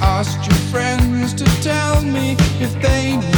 I asked your friends to tell me if they knew.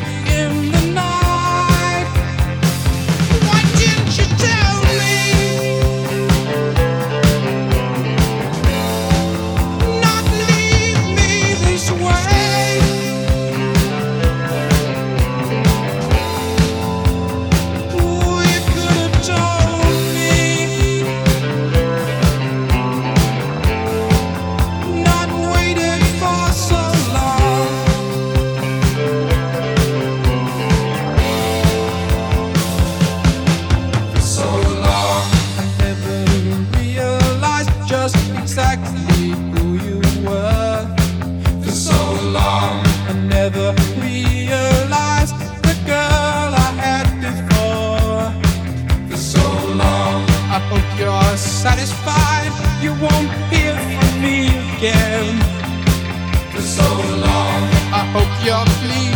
satisfied, you won't hear from me again. For so long, I hope you're pleased.